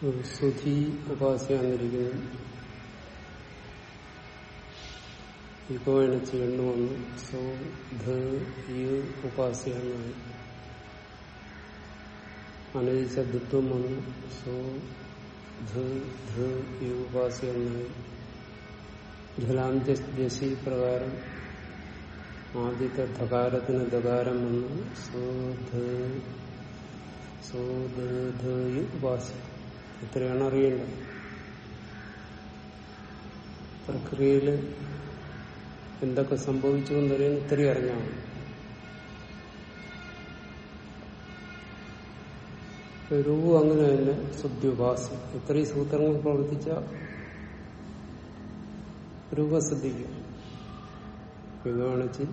സുധി ഉപാസിയാന്നിരിക്കുന്നു ഇഗോയണിച്ച് എണ്ണു വന്നു സോ ധ യു ഉപാസിയാന്നായി അനുദിച്ച ധിത്വം വന്നു സോ ധ ധ യു ഉപാസിയാന്നായി ജലാന്ത്യസി പ്രകാരം ആദ്യത്തെ ധകാരത്തിന് ധകാരം വന്നു സോ ധ സോ ധ ധ യു ഉപാസി ഇത്രയാണ് അറിയേണ്ടത്. പ്രക്രിയയിൽ എന്തൊക്കെ സംഭവിച്ചു എന്നറിയാൻ ഇത്രയും അറിഞ്ഞാൽ രൂപം അങ്ങനെ തന്നെ ശുദ്ധ്യുപാസം ഇത്രയും സൂത്രങ്ങൾ പ്രവർത്തിച്ച രൂപ ശ്രദ്ധിക്കും യുഗാണിച്ച്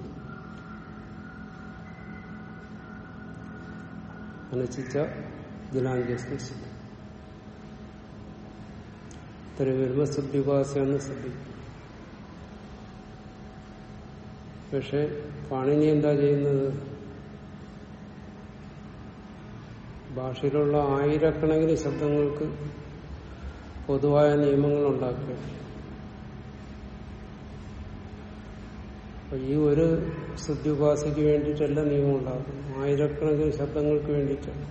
അനുച്ചിച്ച ജലാഞ്ജസ്തി ഇത്രയും വരുമ്പോ ശുദ്ധ്യുപാസയാണ് ശ്രദ്ധിക്കും പക്ഷെ പാണിനി എന്താ ചെയ്യുന്നത്? ഭാഷയിലുള്ള ആയിരക്കണക്കിന് ശബ്ദങ്ങൾക്ക് പൊതുവായ നിയമങ്ങൾ ഉണ്ടാക്കുക ഈ ഒരു ശുദ്ധ്യുപാസയ്ക്ക് വേണ്ടിയിട്ടല്ല നിയമം ഉണ്ടാക്കും ആയിരക്കണക്കിന് ശബ്ദങ്ങൾക്ക് വേണ്ടിയിട്ടാണ്.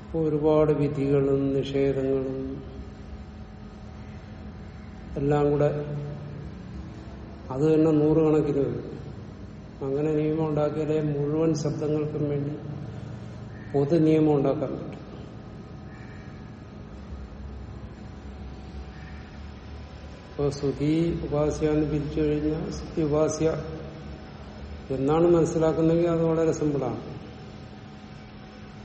അപ്പോൾ ഒരുപാട് വിധികളും നിഷേധങ്ങളും എല്ലാം കൂടെ അത് തന്നെ നൂറുകണക്കിന് വരും അങ്ങനെ നിയമം ഉണ്ടാക്കിയാലേ മുഴുവൻ ശബ്ദങ്ങൾക്കും വേണ്ടി പൊതു നിയമം ഉണ്ടാക്കാൻ പറ്റും. ഇപ്പോൾ ശ്രുതി ഉപാസ്യാന്ന് പിരിച്ചു കഴിഞ്ഞാൽ ശ്രുതി ഉപാസ്യ എന്നാണ് മനസ്സിലാക്കുന്നതെങ്കിൽ അത് വളരെ സിമ്പിളാണ്.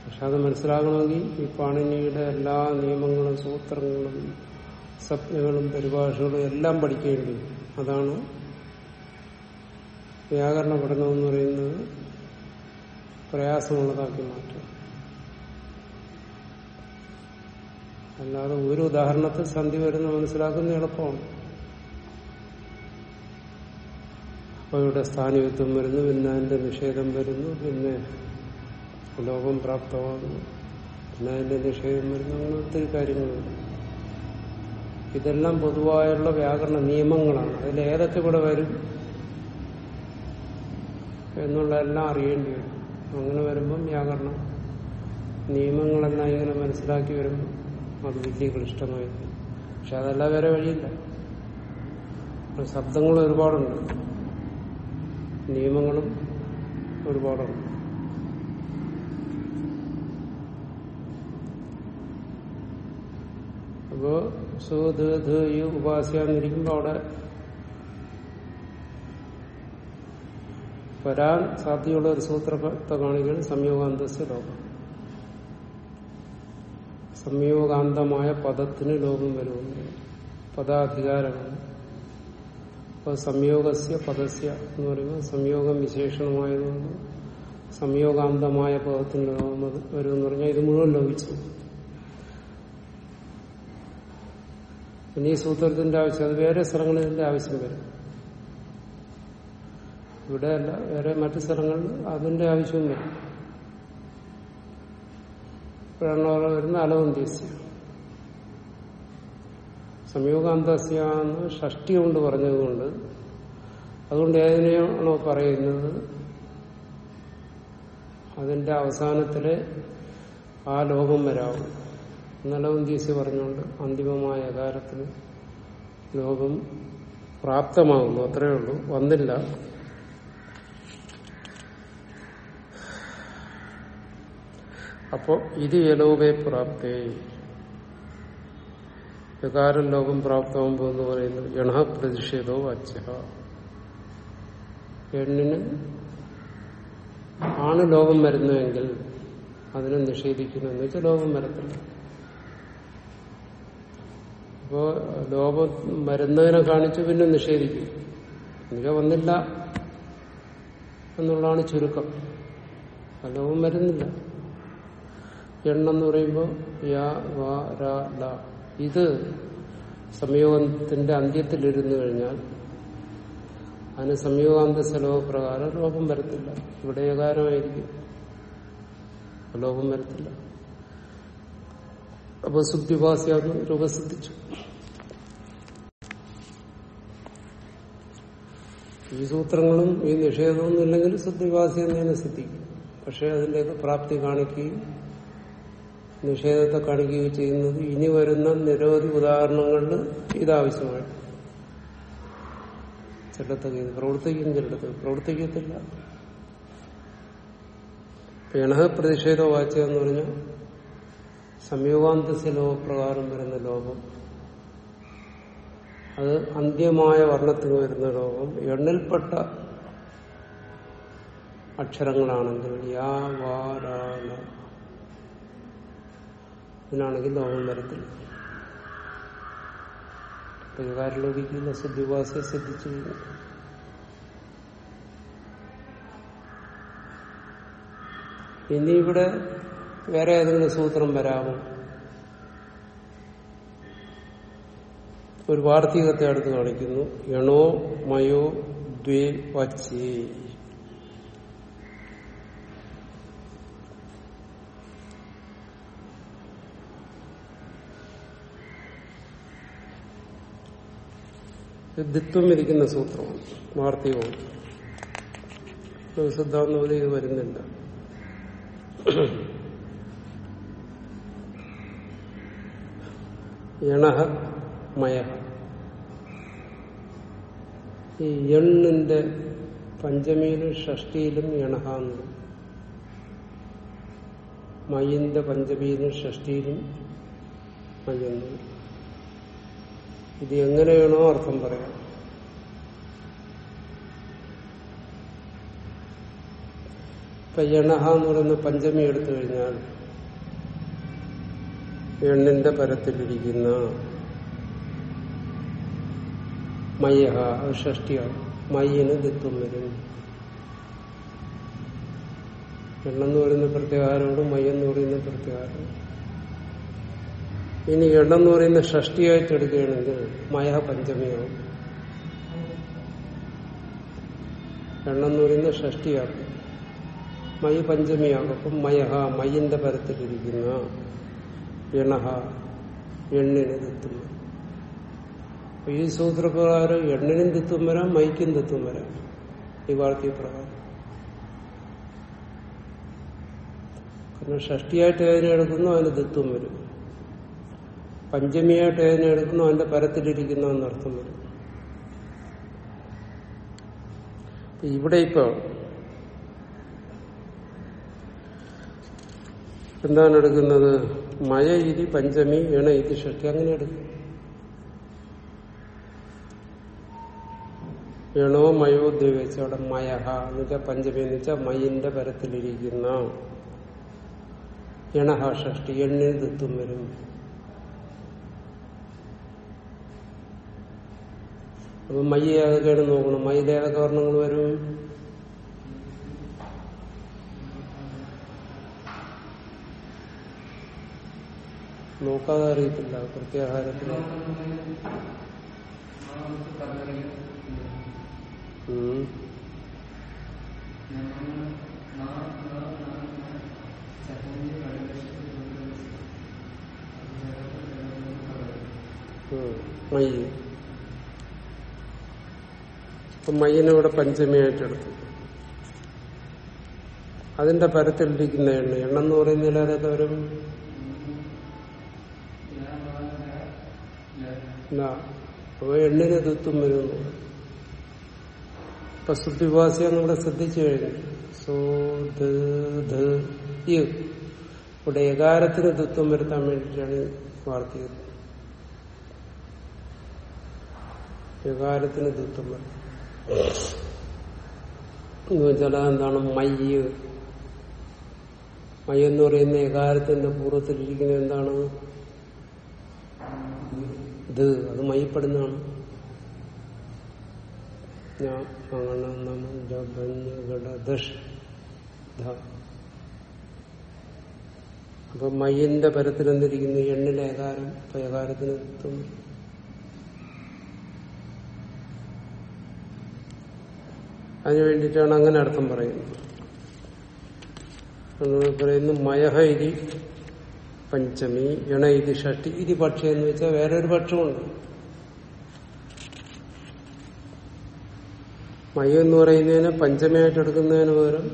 പക്ഷെ അത് മനസ്സിലാകണമെങ്കിൽ ഈ പാണിനിയുടെ എല്ലാ നിയമങ്ങളും സൂത്രങ്ങളും സ്വപ്നങ്ങളും പരിഭാഷകളും എല്ലാം പഠിക്കേണ്ടി അതാണ് വ്യാകരണ പഠനം എന്ന് പറയുന്നത് പ്രയാസമുള്ളതാക്കി മാറ്റുക. അല്ലാതെ ഒരു ഉദാഹരണത്തിൽ സന്ധി വരുന്ന മനസ്സിലാക്കുന്ന എളുപ്പമാണ്. അപ്പൊ ഇവിടെ സ്ഥാനയുത്വം വരുന്നു പിന്നെ അതിന്റെ നിഷേധം വരുന്നു പിന്നെ ലോകം പ്രാപ്തമാകുന്നു പിന്നെ അതിന്റെ നിഷേധം വരുന്നു അങ്ങനെ ഒത്തിരി കാര്യങ്ങളുണ്ട് ഇതെല്ലാം പൊതുവായുള്ള വ്യാകരണ നിയമങ്ങളാണ്. അതിൽ ഏതൊക്കെ ഇവിടെ വരും എന്നുള്ളതെല്ലാം അറിയേണ്ടി വരും. അങ്ങനെ വരുമ്പം വ്യാകരണം നിയമങ്ങളെല്ലാം ഇങ്ങനെ മനസ്സിലാക്കി വരുമ്പോൾ അത് വലിയ ക്ലിഷ്ടമായിരിക്കും. പക്ഷെ അതല്ല വേറെ വഴിയില്ല. ശബ്ദങ്ങൾ ഒരുപാടുണ്ട്. നിയമങ്ങളും ഒരുപാടുണ്ട്. അപ്പോ സു ധ ഈ ഉപാസ്യാന്നിരിക്കുമ്പോ അവിടെ വരാൻ സാധ്യതയുള്ള ഒരു സൂത്രത്തെ കാണികൾ സംയോഗാന്തസ് ലോകം. സംയോഗാന്തമായ പദത്തിന് ലോകം വരുമെന്ന്. പദാധികാരമാണ്. അപ്പൊ സംയോഗസ്യ പദസ്യ എന്ന് പറയുമ്പോൾ സംയോഗം വിശേഷണമായതുകൊണ്ട് സംയോഗാന്തമായ പദത്തിന് ലോകം വരുമെന്ന് പറഞ്ഞാൽ ഇത് മുഴുവൻ ലോപിച്ചു പിന്നെ ഈ സൂത്രത്തിന്റെ ആവശ്യം അത് വേറെ സ്ഥലങ്ങളിൽ ഇതിന്റെ ആവശ്യം വരും. ഇവിടെ അല്ല വേറെ മറ്റു സ്ഥലങ്ങളിൽ അതിന്റെ ആവശ്യവും വരും. ഇപ്പോഴാണ് അവർ വരുന്ന അലവന്തിസ്യ സംയോഗാന്തസ്യ എന്ന് ഷഷ്ടി കൊണ്ട് പറഞ്ഞതുകൊണ്ട് അതുകൊണ്ട് ഏതിനെയാണോ പറയുന്നത്? അതിന്റെ അവസാനത്തിലെ ആ ലോകം വരാവും. നലവന്ത്യസ്യ പറഞ്ഞുകൊണ്ട് അന്തിമമായ അകാരത്തിന് ലോകം പ്രാപ്തമാകുന്നു അത്രയേ ഉള്ളൂ. വന്നില്ല. അപ്പോ ഇത് യലോകെ പ്രാപ്തേ. വികാരം ലോകം പ്രാപ്തമാകുമ്പോ എന്ന് പറയുന്നു എണ പ്രതിഷേധോ അച്ഛ എണ്ണിന് ആണ് ലോകം വരുന്നതെങ്കിൽ അതിനെ നിഷേധിക്കുന്നു എന്ന് വെച്ചാൽ ലോകം വരത്തില്ല. അപ്പോ ലോകം വരുന്നതിനെ കാണിച്ചു പിന്നെ നിഷേധിക്കും. എനിക്ക് വന്നില്ല എന്നുള്ളതാണ് ചുരുക്കം. ലോകം വരുന്നില്ല. എണ്ണെന്ന് പറയുമ്പോൾ യാ വാ രാ ല. ഇത് സംയോഗത്തിന്റെ അന്ത്യത്തിലിരുന്നു കഴിഞ്ഞാൽ അതിന് സംയോഗാന്ത സ്ഥലവ പ്രകാരം ലോകം വരത്തില്ല. ഇവിടെ ഏകാരമായിരിക്കും. ലോകം വരത്തില്ല. അപ്പൊ സുദ്ധിഭാസ്യാന്ന് രൂപസിദ്ധിച്ചു ഈ സൂത്രങ്ങളും ഈ നിഷേധമൊന്നും ഇല്ലെങ്കിൽ ശുദ്ധിവാസി എന്നതിനെ സിദ്ധിക്കും പക്ഷെ അതിന്റെയൊക്കെ പ്രാപ്തി കാണിക്കുകയും നിഷേധത്തെ കാണിക്കുകയും ചെയ്യുന്നത് ഇനി വരുന്ന നിരവധി ഉദാഹരണങ്ങളിൽ ഇതാവശ്യമാണ്. ചിലത്തൊക്കെ ഇത് പ്രവർത്തിക്കും ചിലടത്ത് പ്രവർത്തിക്കത്തില്ല. പ്രതിഷേധ വാച്യ എന്ന് പറഞ്ഞാൽ സംയോഗാന്തസ്യ ലോകപ്രകാരം വരുന്ന ലോകം. അത് അന്ത്യമായ വർണത്തിന് വരുന്ന ലോകം. എണ്ണിൽപ്പെട്ട അക്ഷരങ്ങളാണെങ്കിൽ യാ വാ രാ ല ഇതിനാണെങ്കിൽ ലോകം വരത്തില്ല. പരികാരലോകിക്കുന്ന സിദ്ധിവാസിയെ ശ്രദ്ധിച്ചു ഇനി ഇവിടെ വേറെ ഏതെങ്കിലും സൂത്രം വരാമോ? ഒരു വാർത്തീകത്തെ അടുത്ത് കാണിക്കുന്നു. എണോ മയോ ദ്വേ വച്ചേ. ദിത്വം ഇരിക്കുന്ന സൂത്രമാണ്. വാർത്തകവും സിദ്ധാന്തപതി ഇത് വരുന്നില്ല. യണഹ മയ. ഈ എണ്ണിന്റെ പഞ്ചമിയിലും ഷഷ്ടിയിലും യണഹ എന്ന്. മയിന്റെ പഞ്ചമിയിലും ഷഷ്ടിയിലും മയെന്ന് ഇത് എങ്ങനെയാണോ അർത്ഥം പറയാം. ഇപ്പൊ യണഹ എന്ന് പറയുന്ന പഞ്ചമി എടുത്തു കഴിഞ്ഞാൽ എണ്ണിന്റെ പരത്തിലിരിക്കുന്ന മയ്യഹ അത് ഷഷ്ടിയാണ് മയ്യന് ദിത്വം വരും. എണ്ണെന്ന് പറയുന്ന പ്രത്യാഹാരമാണ് മയ്യെന്ന് പറയുന്ന പ്രത്യാഹാരം ഇനി എണ്ണെന്ന് പറയുന്ന ഷഷ്ടിയായിട്ട് മയ പഞ്ചമിയാവും എണ്ണെന്ന് പറയുന്ന ഷഷ്ടിയാകും മയ പഞ്ചമിയാകും അപ്പം മയഹ മയ്യന്റെ പരത്തിലിരിക്കുന്ന എണഹ എണ്ണിന് വരും അപ്പൊ ഈ സൂത്രപ്രകാരം എണ്ണിനും ദിത്വം വരാം മൈക്കും ദിത്വം വരാം. ഈ വാർത്തീയ പ്രകാരം. കാരണം ഷഷ്ടിയായിട്ട് ഏതിനെ എടുക്കുന്നു? അതിന് ദിത്വം വരും. പഞ്ചമിയായിട്ട് ഏതിനെ എടുക്കുന്നു? അതിന്റെ പരത്തിലിരിക്കുന്ന എന്നർത്ഥം വരും. ഇവിടെ ഇപ്പൊ എന്താണ് എടുക്കുന്നത്? മയ ഇതി പഞ്ചമി ഇണ ഇതി ഷഷ്ടി. അങ്ങനെ എടുക്കും. ഇണോ മയോ ദ്വൈവച്ച അവിടെ മയഹ എന്ന് വെച്ചാൽ പഞ്ചമി എന്ന് വെച്ചാൽ മയിന്റെ പരത്തിലിരിക്കുന്ന. ഇണഹ ഷഷ്ടി എണ്ണിന് ദിത്വം വരും. അപ്പൊ മയ്യ ഏതൊക്കെയാണ് നോക്കണം? മയിലേതൊക്കെ വർണങ്ങൾ വരും? നോക്കാതെ അറിയത്തില്ല. ഉം. മയ്യ്. അപ്പൊ മയ്യനെ ഇവിടെ പഞ്ചമിയായിട്ടെടുത്തു അതിന്റെ പരത്തിലിരിക്കുന്ന എണ്ണ. എണ്ണ എന്ന് പറയുന്നതിൽ അതൊക്കെ വരും അപ്പൊ എണ്ണിന് ദുത്വം വരുന്നു ഇപ്പൊ ശുദ്ധിവാസിയാണ് നമ്മുടെ ശ്രദ്ധിച്ചു കഴിഞ്ഞു. സോ. ഇവിടെ ഏകാരത്തിന് ദുത്വം വരുത്താൻ വേണ്ടിയിട്ടാണ് വാർത്തയത് ഏകാരത്തിന് ദുത്വം വരും എന്ന് വെച്ചാൽ എന്താണ് മയ്യ്. മയ്യ എന്ന് പറയുന്ന ഏകാരത്തിന്റെ പൂർവത്തിലിരിക്കുന്ന എന്താണ്? ഇത് അത് മയപ്പെടുന്നതാണ്. അപ്പൊ മയ്യന്റെ പരത്തിൽ എന്തിരിക്കുന്നു എണ്ണിലെ ഏകാരം അപ്പൊ ഏകാരത്തിന് ദുഃഖം അതിനു വേണ്ടിയിട്ടാണ് അങ്ങനെ അർത്ഥം പറയുന്നത്. പറയുന്നു മയഹ ഇതി പഞ്ചമി എണ ഇത് ഷഷ്ടി ഇത് പക്ഷി എന്ന് വെച്ചാൽ വേറൊരു പക്ഷമുണ്ട് മയ്യ എന്ന് പറയുന്നതിനെ പഞ്ചമിയായിട്ട് എടുക്കുന്നതിന് പകരം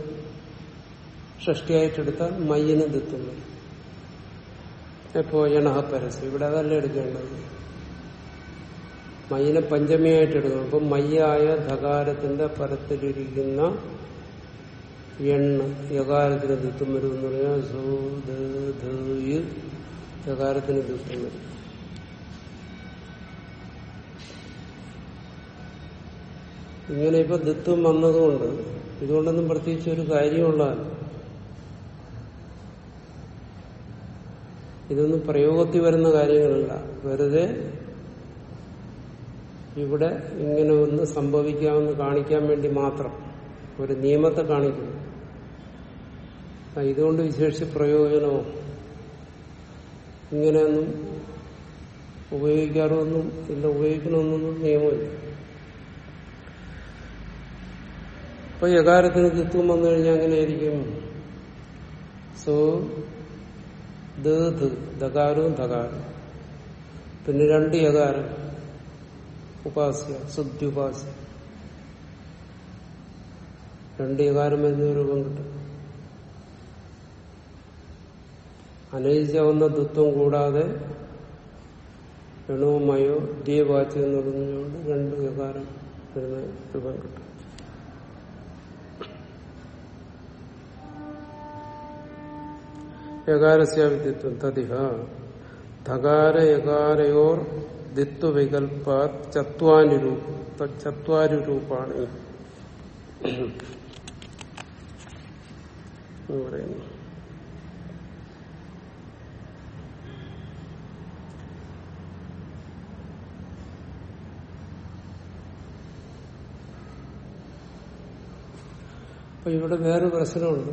ഷഷ്ടിയായിട്ടെടുത്താൽ മയ്യന് തെത്തുന്നു എപ്പോ ഇണഹ പരസ്യം. ഇവിടെ അതല്ല എടുക്കേണ്ടത്. മയ്യനെ പഞ്ചമിയായിട്ട് എടുക്കണം. അപ്പൊ മയ്യായ ധകാരത്തിന്റെ പരത്തിലിരിക്കുന്ന എണ്ണ യകാരത്തിന് ദുഃഖം വരും എന്ന് സോ യകാരത്തിന് ദിത്വം വരും. ഇങ്ങനെ ഇപ്പൊ ദിത്വം വന്നതുകൊണ്ട് ഇതുകൊണ്ടൊന്നും പ്രത്യേകിച്ച് ഒരു കാര്യമുള്ളതല്ല. ഇതൊന്നും പ്രയോഗത്തിൽ വരുന്ന കാര്യങ്ങളല്ല. വെറുതെ ഇവിടെ ഇങ്ങനെ ഒന്ന് സംഭവിക്കാമെന്ന് കാണിക്കാൻ വേണ്ടി മാത്രം ഒരു നിയമത്തെ കാണിക്കുന്നു. ഇതുകൊണ്ട് വിശേഷിച്ച് പ്രയോജനമോ? ഇങ്ങനെയൊന്നും ഉപയോഗിക്കാറൊന്നും ഇല്ല ഉപയോഗിക്കണമെന്നൊന്നും നിയമമില്ല. ഇപ്പൊ യകാരത്തിന് കിത്തും വന്നു കഴിഞ്ഞാൽ അങ്ങനെയായിരിക്കും. സോ ദകാരവും ധകാരവും പിന്നെ രണ്ട് യകാരം. ഉപാസ്യ ശുദ്ധ്യുപാസ്യ. രണ്ട് യകാരം എന്നൊരു രൂപം കിട്ടും. അനയിച്ചാവുന്ന ദുത്വം കൂടാതെ രണവുമായോ ദ്വീപാച്ച് എന്ന് പറഞ്ഞുകൊണ്ട് രണ്ട് വ്യവഹാരം വരുന്ന രൂപം കിട്ടും. യകാരസ്യാവിദ്യത്വം തതിഹ. ധകാര യകാരയോർ ദിത്വവികൽപ്പ ചത്വാനുരൂപ ചത്വാരുരൂപാണ്. പറയുന്നു. അപ്പൊ ഇവിടെ വേറെ പ്രശ്നമുണ്ട്.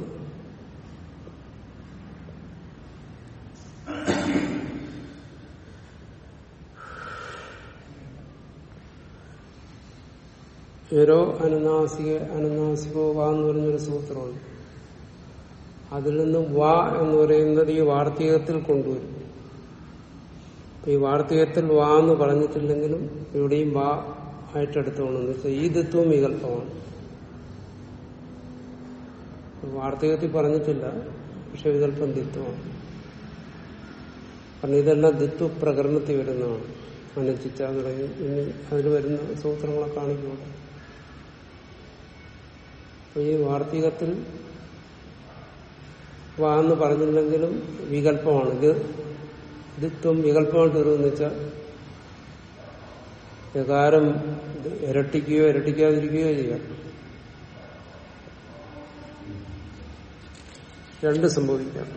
ഏരോ അനുനാസിക അനുനാസികോ വാ എന്ന് പറഞ്ഞൊരു സൂത്രമുണ്ട്. അതിൽ നിന്ന് വാ എന്ന് പറയുന്നത് ഈ വാർത്തകത്തിൽ കൊണ്ടുവരും. ഈ വാർത്തകത്തിൽ വാ എന്ന് പറഞ്ഞിട്ടില്ലെങ്കിലും ഇവിടെയും വാ ആയിട്ടെടുത്തോണെന്ന് വെച്ചാൽ ഈ ദിത്വം വികല്പമാണ്. വാർത്തകത്തിൽ പറഞ്ഞിട്ടില്ല. പക്ഷെ ഇതൽപ്പം ദിത്വമാണ്. കാരണം ഇതെല്ലാം ദിത്വ പ്രകരണത്തിൽ വരുന്നതാണ്. അനുചിച്ച തുടങ്ങി ഇനി അതിൽ വരുന്ന സൂത്രങ്ങളെ കാണിക്കൂടെ ഈ വാർത്തകത്തിൽ വാ എന്ന് പറഞ്ഞില്ലെങ്കിലും വികല്പമാണ്. ഇത് ദിത്വം വികല്പമായിട്ട് വരുമെന്ന് വെച്ചാൽ വികാരം ഇരട്ടിക്കുകയോ ഇരട്ടിക്കാതിരിക്കുകയോ ചെയ്യാം. രണ്ട് സംഭവിക്കാം.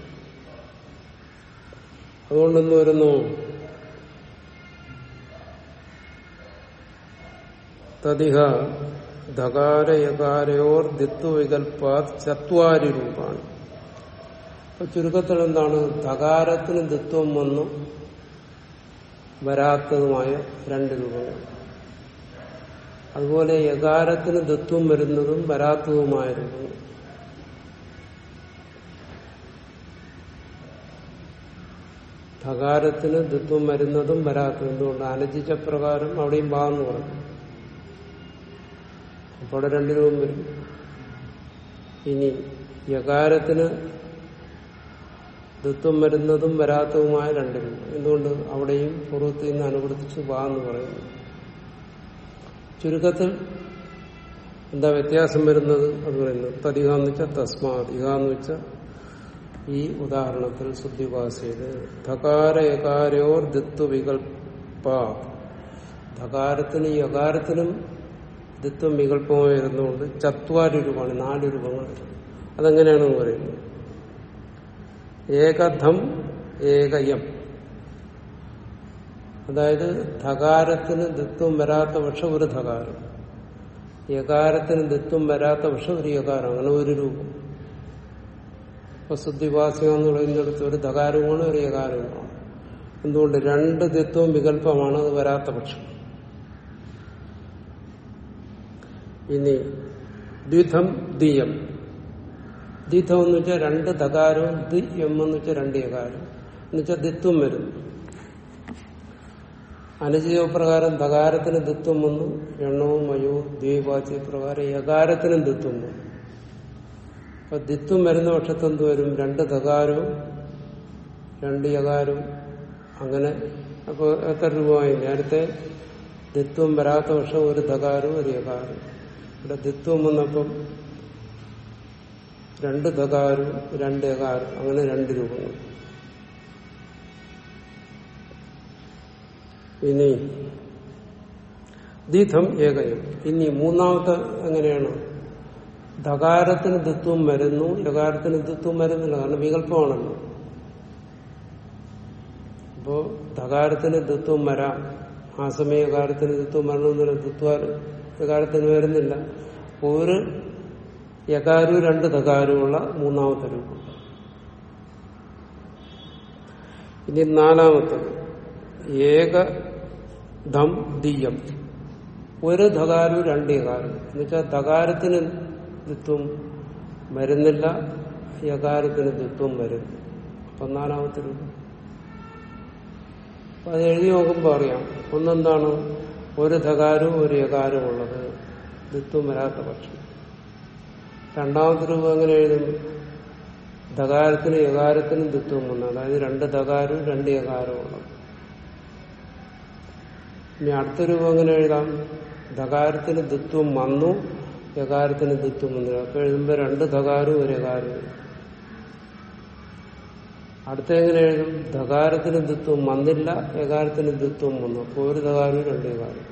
അതുകൊണ്ടെന്ന് വരുന്നു. തതിഹ ധകാരയകാരയോർ ദിത്വവികൽപ്പാത് ചത്വാരി രൂപാണ് അപ്പൊ ചുരുക്കത്തിൽ എന്താണ് ധകാരത്തിന് ദിത്വം വന്നു. വരാത്തതുമായ രണ്ട് രൂപങ്ങൾ. അതുപോലെ യകാരത്തിന് ദത്വം വരുന്നതും വരാത്തതുമായ രൂപങ്ങൾ. ധകാരത്തിന് ദത്വം വരുന്നതും വരാത്തതും എന്തുകൊണ്ട്? അനജിച്ച പ്രകാരം അവിടെയും ഭാഗം പറഞ്ഞു. അപ്പോൾ അവിടെ രണ്ടു രൂപം വരും. ഇനി യകാരത്തിന് ദത്വം വരുന്നതും വരാത്തതുമായ രണ്ടു രൂപം. എന്തുകൊണ്ട്? അവിടെയും പുറത്ത് നിന്ന് അനുവർത്തിച്ച് വാ എന്ന് പറയുന്നു. ചുരുക്കത്തിൽ എന്താ വ്യത്യാസം വരുന്നത്? അത് പറയുന്നത് തതികാന്ന് വെച്ചാൽ തസ്മാ ഇകാന്ന് വെച്ചാൽ ഈ ഉദാഹരണത്തിൽ ശുദ്ധിവാസിയത് ധകാര യകാരോർ ദിത്വ വികൽപ്പ ധകാരത്തിനും യകാരത്തിനും ദിത്വം വികല്പമായി വരുന്നതുകൊണ്ട് ചത്വാരി രൂപമാണ് നാല് രൂപങ്ങൾ അതെങ്ങനെയാണെന്ന് പറയുന്നത്? ഏകധം ഏകയം. അതായത് ധകാരത്തിന് ദിത്വം വരാത്ത പക്ഷം ഒരു ധകാരം. യകാരത്തിന് ദിത്വം വരാത്ത പക്ഷം ഒരു യകാരം. അങ്ങനെ ഒരു രൂപം. ഇപ്പൊ ശുദ്ധിവാസികം എന്ന് പറയുന്നിടത്ത് ഒരു ധകാരവുമാണ് ഒരു യകാരവുമാണ് എന്തുകൊണ്ട് രണ്ട് ദിത്വം വികല്പമാണ് അത് വരാത്ത പക്ഷം. ഇനി ദ്വിധം ദിയം. ദ്വിധം എന്ന് വെച്ചാൽ രണ്ട് ധകാരവും ദി എം എന്ന് വെച്ചാൽ രണ്ട് യകാരം എന്നുവെച്ചാൽ ദിത്വം വരും. അനുജയപ്രകാരം ധകാരത്തിന് ദിത്വം വന്നു. എണ്ണവും മയോ ദ്വൈവാച്യ പ്രകാരം യകാരത്തിനും ദിത്വം വന്നു. അപ്പൊ ദിത്വം വരുന്ന പക്ഷത്ത് എന്ത് വരും? രണ്ട് തകാരവും രണ്ട് യകാരവും. അങ്ങനെ അപ്പൊ എത്ര രൂപമായി നേരത്തെ ദിത്വം വരാത്ത പക്ഷം ഒരു ധകാരവും ഒരു യകാരവും. ഇവിടെ ദിത്വം വന്നപ്പം രണ്ട് ധകാരവും രണ്ട് യകാരവും. അങ്ങനെ രണ്ട് രൂപങ്ങൾ. ഇനി ദീധം ഏകയം. ഇനി മൂന്നാമത്തെ എങ്ങനെയാണ്? ധകാരത്തിന് ദിത്വം വരുന്നു യകാരത്തിന് ദിത്വം വരുന്നില്ല. കാരണം വികല്പമാണല്ലോ. അപ്പോ ധകാരത്തിന് ദിത്വം വരാം. ആ സമയ യകാരത്തിന് ദിത്വം വരണമെന്നില്ല. ദിത്വ യകാരത്തിന് വരുന്നില്ല. ഒരു യകാരവും രണ്ട് ധകാരുമുള്ള മൂന്നാമത്തെ രൂപം. ഇനി നാലാമത്തത്. ഏക ധം ദീയം ഒരു ധകാരവും രണ്ട് യകാരം. എന്നുവെച്ചാൽ ധകാരത്തിന് ദിത്വം വരുന്നില്ല. യകാരത്തിന് ദിത്വം വരും. ഒന്നാലാമത്തെ നാലാമത്തെ രൂപം. അപ്പൊ അത് എഴുതി നോക്കുമ്പോൾ അറിയാം. ഒന്നെന്താണ്? ഒരു ധകാരവും ഒരു യകാരവും ഉള്ളത്. ദിത്വം വരാത്ത പക്ഷം. രണ്ടാമത്തെ രൂപം എങ്ങനെ എഴുതും? ധകാരത്തിന് യകാരത്തിനും ദിത്വം വന്നു. അതായത് രണ്ട് ധകാരവും രണ്ട് യകാരവും ഉള്ളത്. ഇനി അടുത്ത രൂപം എങ്ങനെ എഴുതാം? ധകാരത്തിന് ദിത്വം വന്നു. യകാരത്തിന് ദിത്വം വന്നു അപ്പൊ എഴുതുമ്പോ രണ്ട് ധകാരവും ഒരു യകാരവും. അടുത്ത എങ്ങനെ എഴുതും? ധകാരത്തിന് ദിത്വം വന്നില്ല യകാരത്തിന് ദിത്വം വന്നു. അപ്പോൾ ഒരു ധകാരവും രണ്ട് യകാരവും.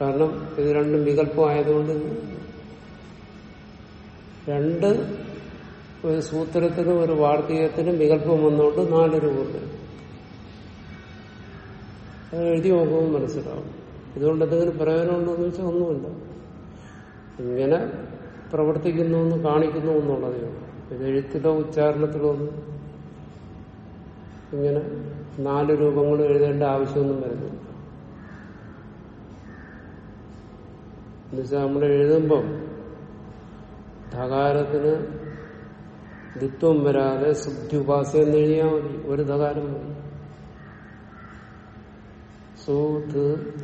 കാരണം ഇത് രണ്ടും വികല്പമായതുകൊണ്ട് രണ്ട് ഒരു സൂത്രത്തിനും ഒരു വാർത്തകത്തിനും വികല്പം വന്നുകൊണ്ട് നാല് രൂപ അത് എഴുതി നോക്കുമ്പോൾ മനസ്സിലാവും. ഇതുകൊണ്ട് എന്തെങ്കിലും പ്രയോജനമുണ്ടോ എന്ന് വെച്ചാൽ ഒന്നുമില്ല. ഇങ്ങനെ പ്രവർത്തിക്കുന്നു എന്ന് കാണിക്കുന്നു എന്നുള്ളതേ ഉള്ളൂ. എഴുത്തിലോ ഉച്ചാരണത്തിലോ ഒന്നും ഇങ്ങനെ നാല് രൂപങ്ങൾ എഴുതേണ്ട ആവശ്യമൊന്നും വരുന്നില്ല. എന്നുവെച്ചാൽ നമ്മൾ എഴുതുമ്പം ധകാരത്തിന് ദിത്വം വരാതെ ശുദ്ധ്യുപാസ്യം എന്ന് എഴുതിയാൽ മതി. ഒരു ധകാരം മതി. സൂത്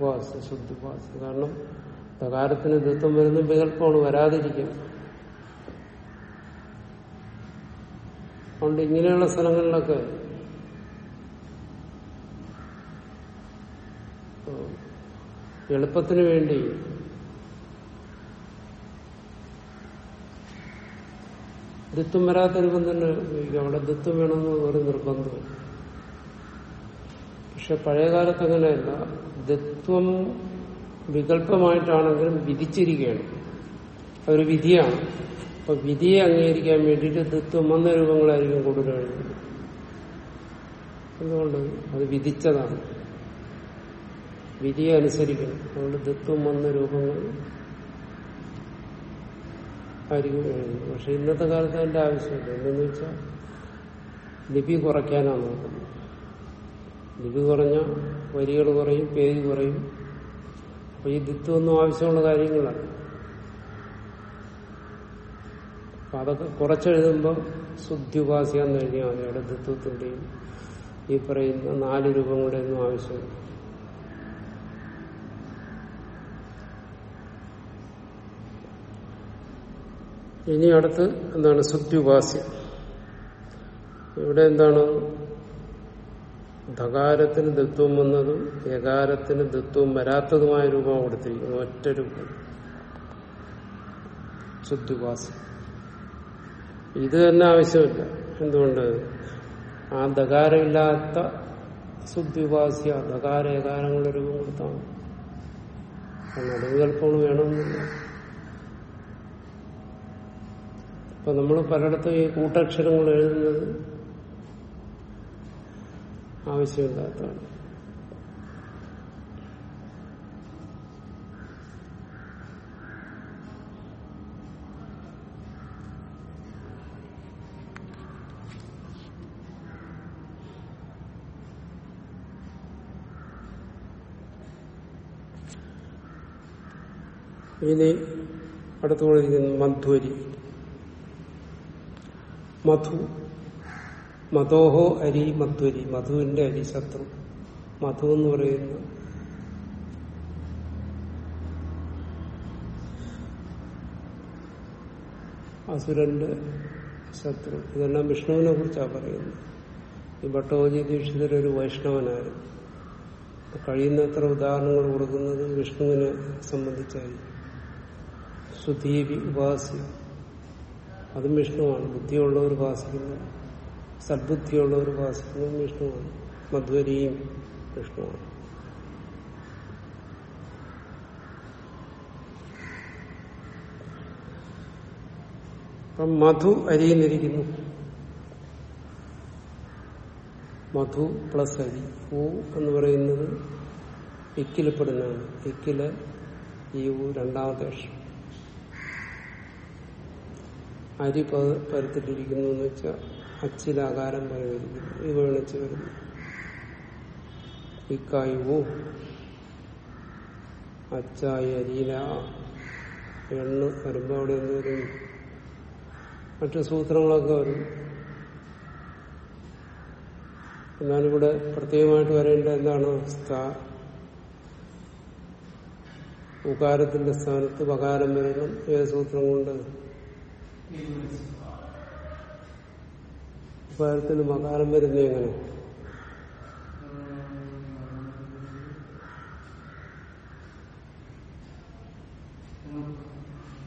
വാസ ശുദ്ധിവാസ. കാരണം പ്രകാരത്തിന് ദുത്വം വരുന്ന വികല്പമാണ് വരാതിരിക്കും. അതുകൊണ്ട് ഇങ്ങനെയുള്ള സ്ഥലങ്ങളിലൊക്കെ എളുപ്പത്തിന് വേണ്ടി ദിത്വം വരാത്ത രൂപം തന്നെ ഉപയോഗിക്കാം. അവിടെ ദിത്വം വേണമെന്ന് ഒരു നിർബന്ധമില്ല പക്ഷെ പഴയകാലത്ത് അങ്ങനെയല്ല. ദിത്വം വികല്പമായിട്ടാണെങ്കിലും വിധിച്ചിരിക്കുകയാണ്. അതൊരു വിധിയാണ്. അപ്പൊ വിധിയെ അംഗീകരിക്കാൻ വേണ്ടിയിട്ട് ദത്വം വന്ന രൂപങ്ങളായിരിക്കും കൂടുതൽ എന്തുകൊണ്ട് അത് വിധിച്ചതാണ്. വിധിയെ അനുസരിക്കണം. അതുകൊണ്ട് ദത്വം വന്ന രൂപങ്ങൾ ആയിരിക്കും എഴുതുന്നത് പക്ഷെ ഇന്നത്തെ കാലത്ത് അതിന്റെ ആവശ്യമില്ല. എന്തെന്ന് വെച്ചാൽ ലിപി കുറയ്ക്കാനാണ് നോക്കുന്നത്. ലിപി കുറഞ്ഞ വരികൾ കുറയും പേജ് കുറയും. അപ്പൊ ഈ ദിത്വമൊന്നും ആവശ്യമുള്ള കാര്യങ്ങളാണ് അപ്പൊ അതൊക്കെ കുറച്ചെഴുതുമ്പോൾ ശുദ്ധിപാസ്യ എന്ന് കഴിഞ്ഞാൽ മതി അവിടെ ദിത്വത്തിന്റെയും ഈ പറയുന്ന നാല് രൂപം കൂടെ ഒന്നും ആവശ്യമില്ല. ഇനി അടുത്ത് എന്താണ് ശുദ്ധിപാസ്യം ഇവിടെ എന്താണ് ധകാരത്തിന് ദത്വം വന്നതും യകാരത്തിന് ദത്വം വരാത്തതുമായ രൂപം കൊടുത്തിരിക്കുന്നു ഒറ്റ രൂപം. ശുദ്ധിവാസം. ഇത് തന്നെ ആവശ്യമില്ല. എന്തുകൊണ്ട്? ആ ധകാരമില്ലാത്ത ശുദ്ധിവാസിയ ധകാര ഏകാരങ്ങളുടെ രൂപം കൊടുത്താൽ മതി വേണമെന്നില്ല. ഇപ്പൊ നമ്മൾ പലയിടത്തും ഈ കൂട്ടക്ഷരങ്ങൾ എഴുതുന്നത് ആവശ്യമില്ലാത്തതാണ്. ഇനി അടുത്തുകൊണ്ടിരിക്കുന്നു മധ്വരി മധു. മധോഹോ അരി മധുരി. മധുവിന്റെ അരി ശത്രു. മധു എന്ന് പറയുന്ന അസുരന്റെ ശത്രു. ഇതെല്ലാം വിഷ്ണുവിനെ കുറിച്ചാണ് പറയുന്നത്. ഈ ഭട്ടോജി ദീക്ഷിതർ ഒരു വൈഷ്ണവനായിരുന്നു. കഴിയുന്നത്ര ഉദാഹരണങ്ങൾ കൊടുക്കുന്നത് വിഷ്ണുവിനെ സംബന്ധിച്ചായി സുധീപി ഉപാസ്യ. അതും വിഷ്ണുവാണ്. ബുദ്ധിയുള്ളവർ ഉപാസിക്കുന്നു സദ്ബുദ്ധിയുള്ളവർ ഉപാസിക്കുന്നതും വിഷ്ണുവാണ് മധ്വരിയും വിഷ്ണുവാണ് അപ്പം മധു അരിയുന്നിരിക്കുന്നു. മധു പ്ലസ് അരി. ഊ എന്ന് പറയുന്നത് ഇക്കിലപ്പെടുന്നതാണ്. ഇക്കിൽ ഈ ഊ രണ്ടാമത്തെ അക്ഷരം അരി പരത്തിട്ടിരിക്കുന്നു എന്ന് വെച്ചാൽ അച്ചിലാകാരം വരുന്നു. ഇവ വിളിച്ച് വരുന്നു. ഇക്കായുവോ? അച്ചായ അരിയില എണ്ണ് വരുമ്പോ അവിടെ എന്ത് വരും. മറ്റു സൂത്രങ്ങളൊക്കെ വരും. എന്നാലിവിടെ പ്രത്യേകമായിട്ട് വരേണ്ട എന്താണ് സ്ഥാ ഉകാരത്തിന്റെ സ്ഥാനത്ത് വകാരം വരണം. ഏത് സൂത്രം കൊണ്ട്? ഉകാരത്തിന് മകാരം വരുന്നത് എങ്ങനെ?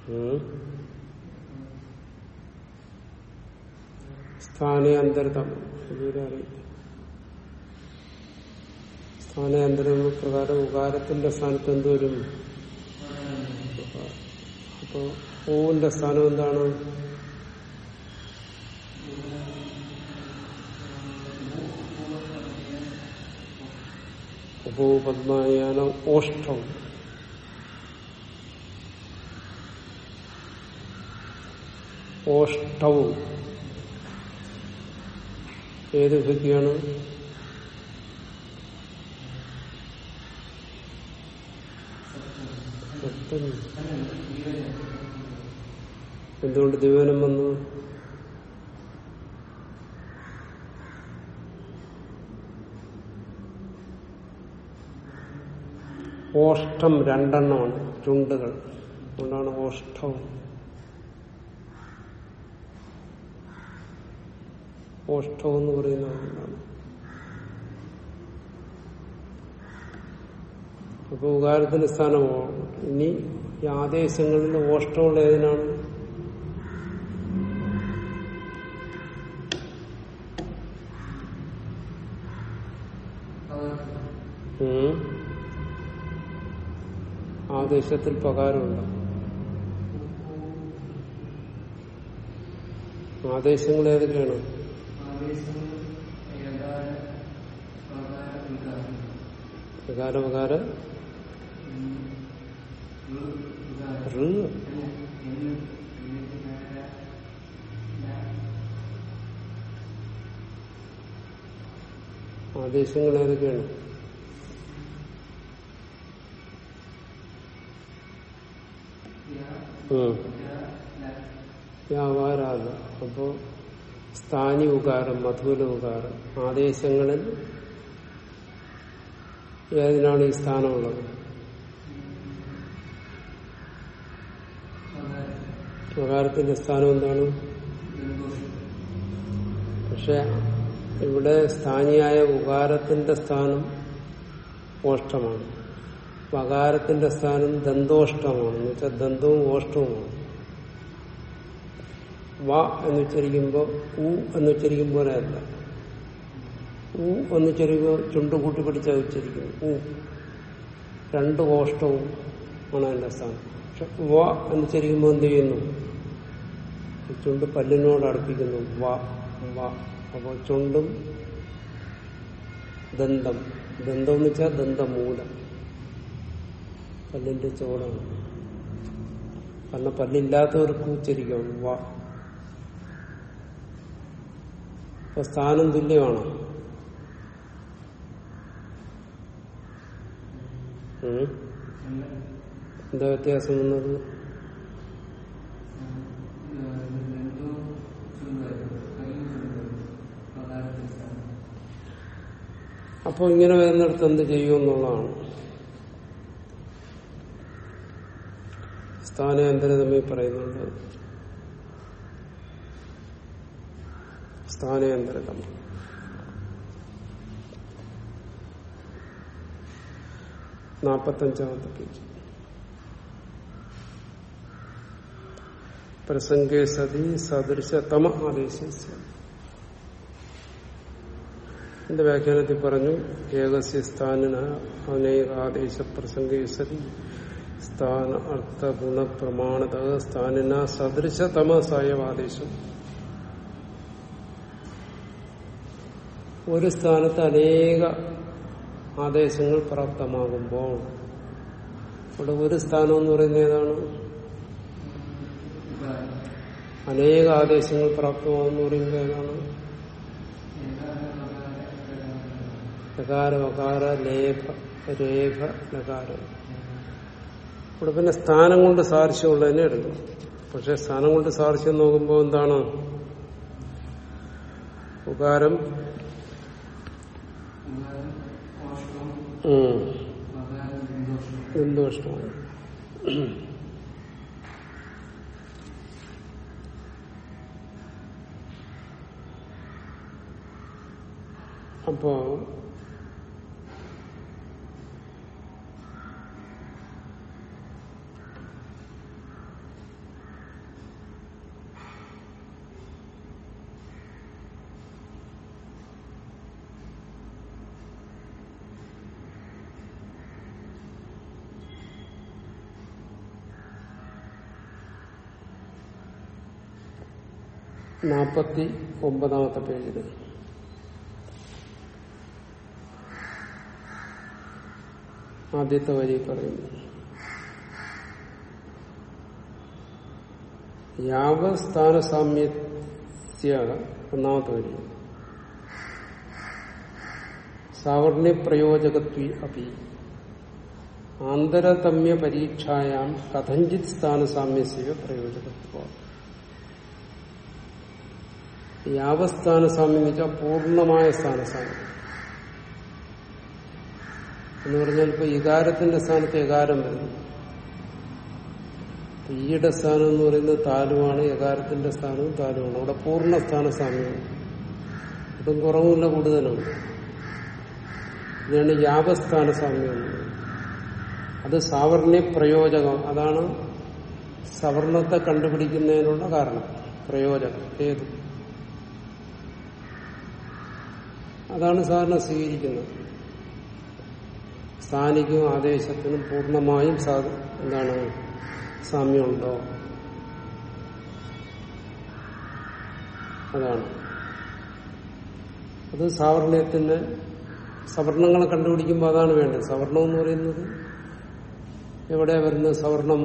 ഉം. സ്ഥാനാന്തരതം ഇതുവരെ പ്രകാരം ഉകാരത്തിന്റെ സ്ഥാനത്ത് എന്തോരും അപ്പോ ഓവിന്റെ സ്ഥാനം എന്താണ്? പത്മായാനം ഓഷ്ടം ഓഷ്ടവും ഏത് വിഭക്തിയാണ്. എന്തുകൊണ്ട് ദിവനം വന്നു? ഓഷ്ടം രണ്ടെണ്ണമാണ് ചുണ്ടുകൾ. അതുകൊണ്ടാണ് ഓഷ്ടവും. ഓഷ്ടം എന്ന് പറയുന്നത് അപ്പൊ ഉകാരത്തിന് സ്ഥാനമോ ഇനി ഈ ആദേശങ്ങളിൽ ഓഷ്ടമുള്ള ഏതിനാണ്? ഉം. ആദേശത്തിൽ പകാരമുണ്ട് ആദേശങ്ങൾ ഏതൊക്കെയാണ്? വികാര വികാര ഋ. ആദേശങ്ങൾ ഏതൊക്കെയാണ്? ഉം. വ്യാപാരാഗ അപ്പോ സ്ഥാനി ഉകാരം മധുര ഉകാരം ആദേശങ്ങളിൽ ഏതിനാണ് ഈ സ്ഥാനമുള്ളത്? ഉകാരത്തിന്റെ സ്ഥാനം എന്താണ്? പക്ഷെ ഇവിടെ സ്ഥാനിയായ ഉകാരത്തിന്റെ സ്ഥാനം ഓഷ്ടമാണ് വകാരത്തിന്റെ സ്ഥാനം ദന്തോഷ്ടമാണ് എന്ന് വെച്ചാൽ ദന്തവും ഓഷ്ടവുമാണ്. വ എന്ന് ഉച്ചരിക്കുമ്പോൾ ഉ എന്ന് ഉച്ചരിക്കുമ്പോൾ അല്ല. ഉ എന്ന് ഉച്ചരിക്കുമ്പോൾ ചുണ്ട് കൂട്ടി പിടിച്ചാൽ ഉ. രണ്ട് ഓഷ്ടവും ആണ് അതിന്റെ സ്ഥാനം. പക്ഷെ വ എന്ന് ഉച്ചരിക്കുമ്പോൾ എന്ത് ചെയ്യുന്നു? ചുണ്ട് പല്ലിനോട് അടുപ്പിക്കുന്നു. വ വ. അപ്പോൾ ചുണ്ടും ദന്തം. ദന്തം എന്ന് വെച്ചാൽ ദന്തമൂലം. പല്ലിന്റെ ചോടാണ് കാരണം പല്ലില്ലാത്തവർക്ക് ഉച്ചരിക്കാണ് വാ അപ്പൊ സ്ഥാനം തുല്യമാണ്. എന്താ വ്യത്യാസം വന്നത്? അപ്പൊ ഇങ്ങനെ വരുന്നിടത്ത് എന്ത് ചെയ്യുമെന്നുള്ളതാണ് സ്ഥാനാന്തരം തമ്മിൽ പറയുന്നുണ്ട്? സ്ഥാനാന്തരം നാപ്പത്തഞ്ചാമത്തെ പേജ്. പ്രസംഗേ സതി സദൃശ തമ ആദേശ എന്റെ വ്യാഖ്യാനത്തിൽ പറഞ്ഞു ഏകസ്യ സ്ഥാനിന അനേകാദേശ പ്രസംഗേ സതി. സ്ഥാന അർത്ഥ ഗുണ പ്രമാണത സ്ഥാനിന സദൃശ തമസായവാദേശം ഒരു സ്ഥാനത്ത് അനേക ആദേശങ്ങൾ പ്രാപ്തമാകുമ്പോൾ ഇവിടെ ഒരു സ്ഥാനം എന്ന് പറയുന്നത് ഏതാണ്? അനേക ആദേശങ്ങൾ പ്രാപ്തമാകുന്ന പറയുന്നത് ഏതാണ്? ലകാര വകാര ലേഖ രേഖ ലകാരം. ഇവിടെ പിന്നെ സ്ഥാനം കൊണ്ട് സാർശ്യമുള്ളതിനെ എടുക്കും. പക്ഷെ സ്ഥാനം കൊണ്ട് സാർശ്യം നോക്കുമ്പോൾ എന്താണ്? ഉപകാരം? ബിന്ദുഷ്ടമാണ് അപ്പോ നാൽപ്പത്തി ഒമ്പതാമത്തെ പേജിൽ ആദ്യത്തെ വരി പറയുന്നു. യാവസ്ഥാനസാമ്യത്യ ഒന്നാമത്തെ വരി. സാവർണ്യ പ്രയോജകത്വ അപ്പി ആന്തരതമ്യ പരീക്ഷായാം കഥഞ്ചിത് സ്ഥാനസാമ്യസ്യ പ്രയോജകത്വ. യാവസ്ഥാന സാമ്യം എന്ന് വെച്ചാൽ പൂർണമായ സ്ഥാനസാമ്യം എന്ന് പറഞ്ഞാൽ ഇപ്പൊ ഇകാരത്തിന്റെ സ്ഥാനത്ത് ഏകാരം വരുന്നു ഈയുടെ സ്ഥാനം എന്ന് പറയുന്നത് താലുവാണ് ഏകാരത്തിന്റെ സ്ഥാനവും താലുവാണ്. അവിടെ പൂർണ സ്ഥാന സാമ്യമാണ് ഇപ്പം കുറവുമില്ല കൂടുതലാണ് ഇതാണ് യാവസ്ഥാന സാമ്യം അത് സാവർണ്യ പ്രയോജകം. അതാണ് സവർണത്തെ കണ്ടുപിടിക്കുന്നതിനുള്ള കാരണം. പ്രയോജനം ഏത്? അതാണ് സാധാരണ സ്വീകരിക്കുന്നത്. സ്ഥാനിക്കും ആദേശത്തിനും പൂർണമായും എന്താണ് സാമ്യമുണ്ടോ? അതാണ്. അത് സാവർണയത്തിന്റെ സവർണങ്ങളെ കണ്ടുപിടിക്കുമ്പോൾ അതാണ് വേണ്ടത്. സവർണം എന്ന് പറയുന്നത് എവിടെ വരുന്നത്? സവർണം.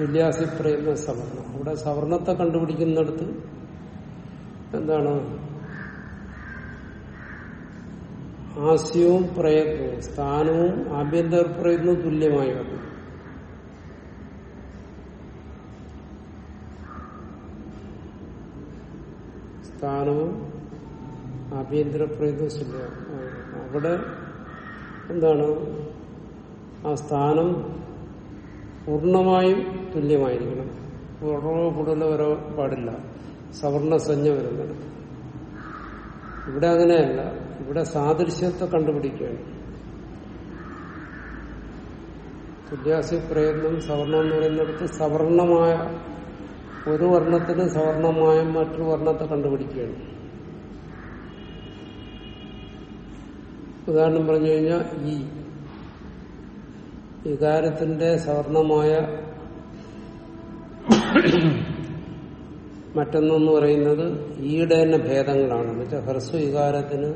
തുല്യാസി പറയുന്ന സവർണം. അവിടെ സവർണത്തെ കണ്ടുപിടിക്കുന്നിടത്ത് എന്താണ്? ആസ്യവും പ്രയത്നവും സ്ഥാനവും ആഭ്യന്തര പ്രയത്നവും തുല്യമായി വന്നു. സ്ഥാനവും ആഭ്യന്തര പ്രയത്നവും തുല്യമാണ് അവിടെ എന്താണ്? ആ സ്ഥാനം പൂർണമായും തുല്യമായിരിക്കണം. കുറവോ കൂടുതലോ വരോ പാടില്ല. സവർണസഞ്ജ വരുന്നത്. ഇവിടെ അങ്ങനെയല്ല. ഇവിടെ സാദൃശ്യത്തെ കണ്ടുപിടിക്കുകയാണ്. തുല്യാസി പ്രയത്നം സവർണം എന്ന് പറയുന്നിടത്ത് സവർണമായ ഒരു വർണത്തിന് സവർണമായ മറ്റൊരു വർണത്തെ കണ്ടുപിടിക്കുകയാണ്. ഉദാഹരണം പറഞ്ഞു കഴിഞ്ഞാൽ ഈ. വികാരത്തിന്റെ സവർണമായ മറ്റൊന്നെന്ന് പറയുന്നത് ഈയുടെ തന്നെ ഭേദങ്ങളാണ്. എന്നുവെച്ചാൽ ഹ്രസ്വ വികാരത്തിന്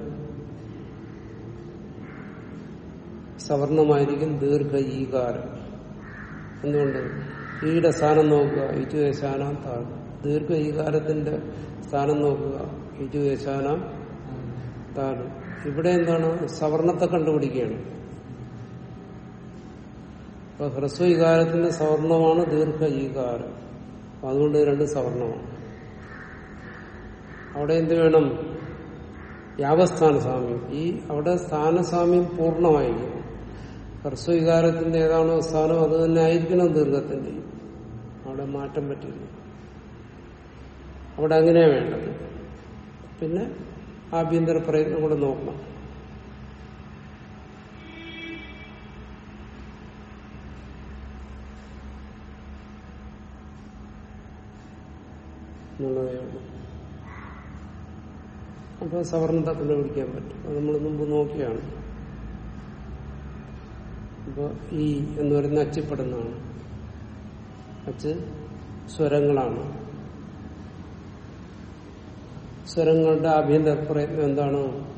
സവർണമായിരിക്കും ദീർഘ ഈകാരം എന്തുകൊണ്ട്? ഈയുടെ സ്ഥാനം നോക്കുക ഇറ്റുവേശാനാം താഴ്. ദീർഘ ഈകാരത്തിന്റെ സ്ഥാനം നോക്കുക ഇറ്റുവേശാനാം താഴ്. ഇവിടെ എന്താണ്? സവർണത്തെ കണ്ടുപിടിക്കുകയാണ്. അപ്പൊ ഹ്രസ്വ വികാരത്തിന്റെ സവർണമാണ് ദീർഘ ഈകാരം അതുകൊണ്ട് രണ്ട് സവർണമാണ്. അവിടെ എന്ത് വേണം? യാവസ്ഥാന സാമ്യം ഈ അവിടെ സ്ഥാനസാമ്യം പൂർണമായിരിക്കും. ഹ്രസ്വവികാരത്തിന്റെ ഏതാണോ സ്ഥാനം അത് തന്നെ ആയിരിക്കണം ദീർഘത്തിന്റെ അവിടെ മാറ്റം പറ്റില്ല. അവിടെ അങ്ങനെയാ വേണ്ടത്. പിന്നെ ആഭ്യന്തര പ്രയത്നം കൂടെ നോക്കണം. എന്നുള്ളതേ ഉള്ളൂ. അപ്പൊ സവർണത കണ്ടുപിടിക്കാൻ പറ്റും. അത് നമ്മൾ മുമ്പ് നോക്കിയാണ്. അപ്പൊ ഈ എന്ന് പറയുന്ന അച്ചിപ്പെടുന്നതാണ്. അച്ച് സ്വരങ്ങളാണ്. സ്വരങ്ങളുടെ ആഭ്യന്തര പ്രയത്നം എന്താണ്?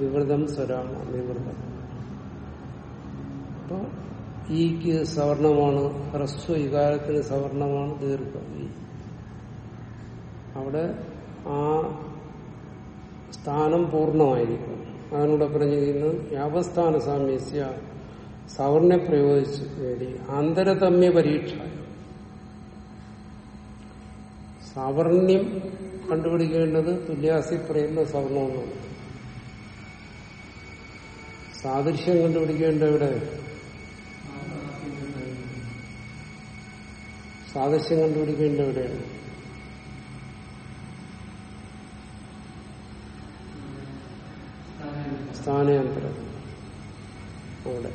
വിവൃതം സ്വരാണ് വിവൃതം. അപ്പൊ ഈക്ക് സവർണമാണ് ഹ്രസ്വ വികാരത്തിന് സവർണമാണ് ദീർഘം. അവിടെ ആ സ്ഥാനം പൂർണമായിരിക്കും. അതിനൂടെ പറഞ്ഞിരിക്കുന്നത് യാവസ്ഥാന സാമ്യസ്യ സവർണെ പ്രയോഗിച്ച് വേണ്ടി ആന്തരതമ്യ പരീക്ഷ സാവർണ്യം കണ്ടുപിടിക്കേണ്ടത് തുല്യാസി പറയുന്ന സവർണമെന്നാണ് സാദൃശ്യം കണ്ടുപിടിക്കേണ്ട ഇവിടെ സാദൃശ്യം കണ്ടുപിടിക്കേണ്ട എവിടെയാണ്? സ്ഥാനാന്തരം അവിടെ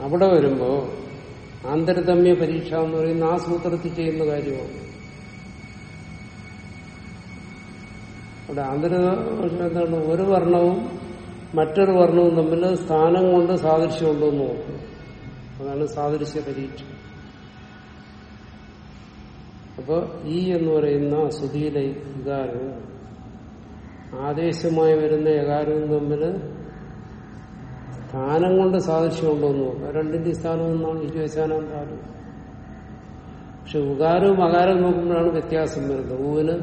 അവിടെ വരുമ്പോ ആന്തരതമ്യ പരീക്ഷ എന്ന് പറയുന്ന ആ സൂത്രത്തിൽ ചെയ്യുന്ന കാര്യമാണ്. അവിടെ ആന്തരിക എന്താണ്? ഒരു വർണവും മറ്റൊരു വർണവും തമ്മിൽ സ്ഥാനം കൊണ്ട് സാദൃശ്യം ഉണ്ടോ എന്ന് നോക്കും. അതാണ് സാദൃശ്യ പരീക്ഷ. അപ്പൊ ഈ എന്ന് പറയുന്ന സുധീല വികാരവും ആദേശമായി വരുന്ന ഏകാരവും തമ്മിൽ സ്ഥാനം കൊണ്ട് സാദൃശ്യം ഉണ്ടോ എന്ന് നോക്കുക രണ്ടിന്റെ സ്ഥാനം എന്നാണ് ഇരുവശാനം താരം പക്ഷെ ഉകാരവും അകാരവും നോക്കുമ്പോഴാണ് വ്യത്യാസം വരുന്നത്. ഊവിന്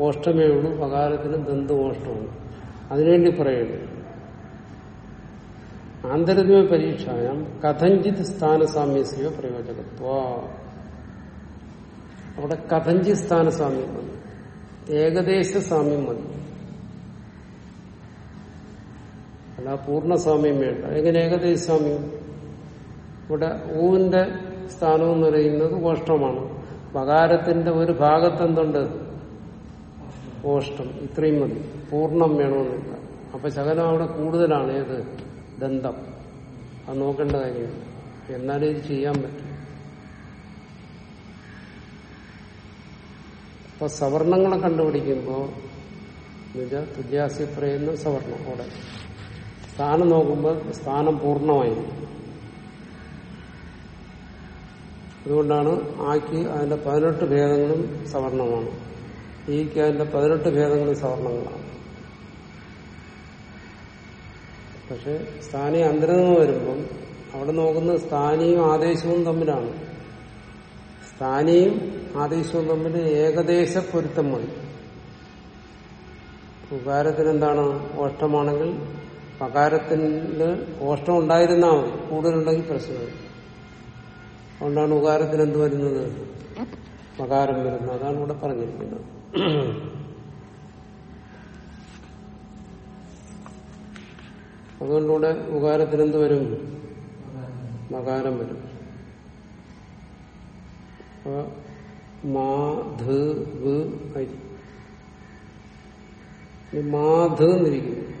ഓഷ്ടമേ ഉള്ളൂ അകാരത്തിന് ദന്ത ഓഷ്ടമാണ്. അതിനുവേണ്ടി പറയുന്നത് ആന്തരത്മ പരീക്ഷായം കഥഞ്ചിത് സ്ഥാനസാമ്യസ്യ പ്രയോജകത്വ. അവിടെ കഥഞ്ചിത് സ്ഥാനസാമ്യം മതി ഏകദേശ സാമ്യം മതി അല്ല പൂർണസാമ്യം വേണ്ട. എങ്ങനെ ഏകദേശ സാമ്യം ഇവിടെ ഊവിന്റെ സ്ഥാനം എന്ന് പറയുന്നത് ഓഷ്ടമാണ് പകാരത്തിന്റെ ഒരു ഭാഗത്ത് എന്തുണ്ട് ഓഷ്ടം ഇത്രയും മതി. പൂർണം വേണമെന്നില്ല. അപ്പൊ ശകലം അവിടെ കൂടുതലാണ്. ഏത്? ദന്തം. അത് നോക്കേണ്ട കാര്യമില്ല എന്നാലേ ഇത് ചെയ്യാൻ പറ്റും. അപ്പൊ സവർണങ്ങളെ കണ്ടുപിടിക്കുമ്പോ തുല്യാസി പറയുന്ന സവർണം. അവിടെ സ്ഥാനം നോക്കുമ്പോൾ സ്ഥാനം പൂർണമായി അതുകൊണ്ടാണ് ആക്ക് അതിന്റെ പതിനെട്ട് ഭേദങ്ങളും സവർണമാണ്. ഈക്ക് അതിന്റെ പതിനെട്ട് ഭേദങ്ങളും സവർണങ്ങളാണ്. പക്ഷെ സ്ഥാനീയ അന്തരം വരുമ്പം അവിടെ നോക്കുന്നത് സ്ഥാനിയും ആദേശവും തമ്മിലാണ്. സ്ഥാനിയും ആദേശവും തമ്മിൽ ഏകദേശ പൊരുത്തം മതി. ഉകാരത്തിന് എന്താണ് ഓഷ്ടമാണെങ്കിൽ പകാരത്തിന് കോഷ്ടം ഉണ്ടായിരുന്നാൽ മതി. കൂടുതലുണ്ടെങ്കിൽ പ്രശ്നമില്ല അതുകൊണ്ടാണ് ഉകാരത്തിന് എന്ത് വരുന്നത്? പകാരം വരുന്നത്. അതാണ് ഇവിടെ പറഞ്ഞിരിക്കുന്നത്. അതുകൊണ്ടിവിടെ ഉകാരത്തിന് എന്ത് വരും? മകാരം വരും. മാധ് മാധ എന്നിരിക്കുന്നു.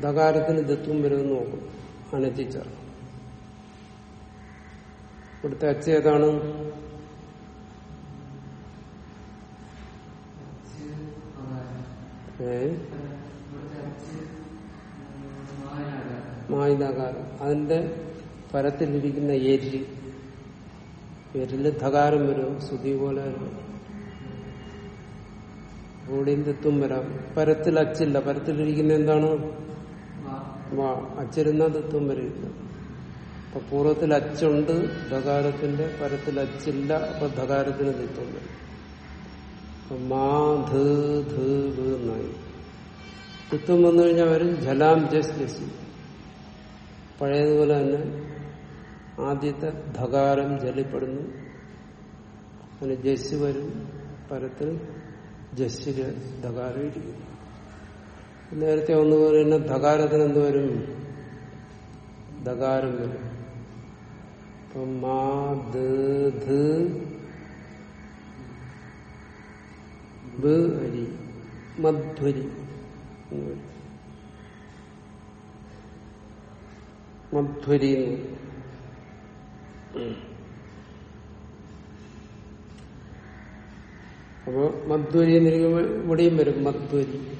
ദകാരത്തിന് ദത്വം വരുമെന്ന് നോക്കും. അനച്ചിച്ചർ ഇവിടുത്തെ അച്ഛ ഏതാണ്? മായിനാകാരം. അതിന്റെ പരത്തിലിരിക്കുന്ന എരി. എരിൽ ധകാരം വരും ശ്രുതി പോലെ കൂടിയും തെത്തും വരാം. പരത്തിൽ അച്ചില്ല. പരത്തിലിരിക്കുന്ന എന്താണ്? അച്ചിരുന്ന തത്വം വരില്ല അപ്പൊ പൂർവത്തിൽ അച്ചുണ്ട് ധകാരത്തിന്റെ പരത്തിൽ അച്ചില്ല അപ്പൊ ധകാരത്തിന് തത്വം വരും. മാ ധ തെത്തും വന്നു കഴിഞ്ഞാൽ വരും ജലാം ജസ് ജസി. പഴയതുപോലെ തന്നെ ആദ്യത്തെ ധകാരം ജലിപ്പെടുന്നു. അങ്ങനെ ജസ് വരും പരത്തിൽ ജസ്സിന് ധകാരം ഇരിക്കുന്നു. നേരത്തെ ഒന്നുപോലെ തന്നെ ധകാരത്തിന് എന്ത് വരും ധകാരം വരും ഇപ്പം മാ ദരി മധ്വരി. മധ്വരി. അപ്പോ മധ്വരി എന്നിരിക്കുമ്പോൾ ഇവിടെയും വരും മധ്വരി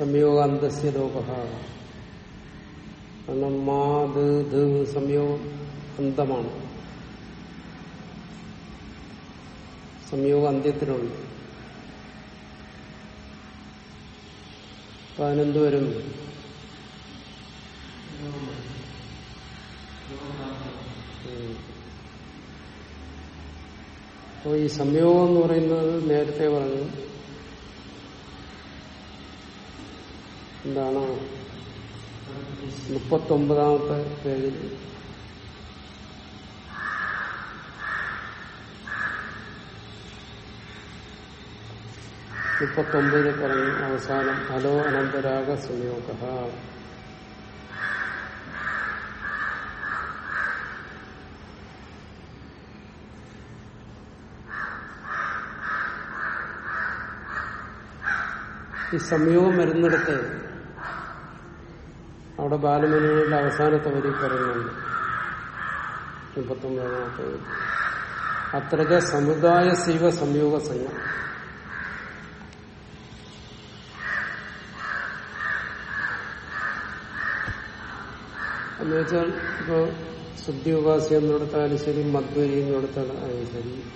സംയോഗാന്തസ്യ ലോക കാരണം മാ ദ് ധ് സംയോഗം അന്തമാണ് അപ്പൊ അതിനെന്ത് വരും? അപ്പോ ഈ സംയോഗം എന്ന് പറയുന്നത് നേരത്തെ പറഞ്ഞു. എന്താണ്? മുപ്പത്തൊമ്പതാമത്തെ പേജിൽ. മുപ്പത്തൊമ്പതിൽ പറഞ്ഞു അവസാനം ഹലോ അനന്തരാഗ സംയോഗ ഈ സംയോഗം വരുന്നിടത്ത് അവിടെ ബാലമനുവിന്റെ അവസാനത്തെ വരി പറയുന്നുണ്ട്. മുപ്പത്തൊമ്പതാമത്തെ വരി. സമുദായ ശൈവ സംയോഗ സംഘം. എന്ന് വെച്ചാൽ ഇപ്പോ ശുദ്ധിയുപാസി എന്നിടത്താലും ശരി മധ്വരി എന്നിടത്താലും ശരി.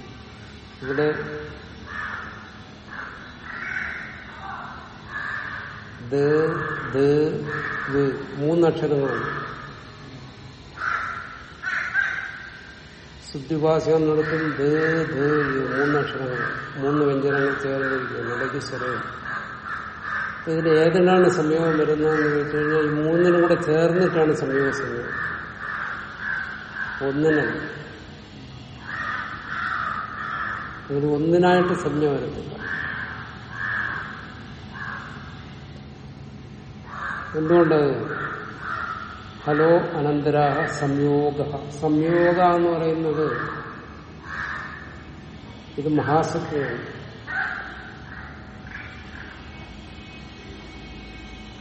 ഇവിടെ ദ ദ ഇത് മൂന്നക്ഷരങ്ങളാണ്. ശുദ്ധിഭാഷകം നടത്തും ദേ ദേ മൂന്നക്ഷരങ്ങൾ മൂന്ന് വ്യഞ്ജനങ്ങൾ ചേർന്നിരിക്കുന്നു. ഇടയ്ക്ക് സ്വരം ഇതിൽ ഏതിനാണ് സംയോഗം വരുന്നതെന്ന് ചോദിച്ചു കഴിഞ്ഞാൽ ഈ മൂന്നിനും കൂടെ ചേർന്നിട്ടാണ് സംയോഗ സംയോഗം ഒന്നിനല്ല ഇതിൽ ഒന്നിനായിട്ട് സംജ്ഞ വരുന്നില്ല എന്തുകൊണ്ട്? ഹലോ അനന്തരാഹ സംയോഗ. സംയോഗ എന്ന് പറയുന്നത് ഇത് മഹാസജ്ഞയാണ്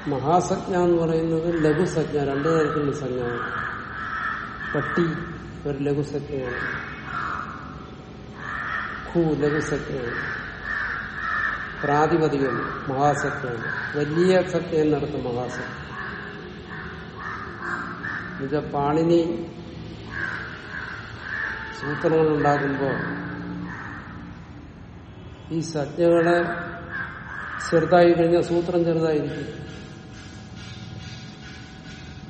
മഹാസജ്ഞ എന്ന് പറയുന്നത് ലഘുസജ്ഞ രണ്ടു തരത്തിലുള്ള സജ്ഞയാണ് പട്ടി ഒരു ലഘുസജ്ഞയാണ്. ഖു ലഘുസജ്ഞയാണ്. പ്രാതിപതികം മഹാസജ്ഞയാണ് വലിയ സത്യം എന്നർത്ഥം മഹാസത്യം ഇത് പാണിനി സൂത്രങ്ങൾ ഉണ്ടാകുമ്പോൾ ഈ സജ്ഞകളെ ചെറുതായി കഴിഞ്ഞാൽ സൂത്രം ചെറുതായിരിക്കും.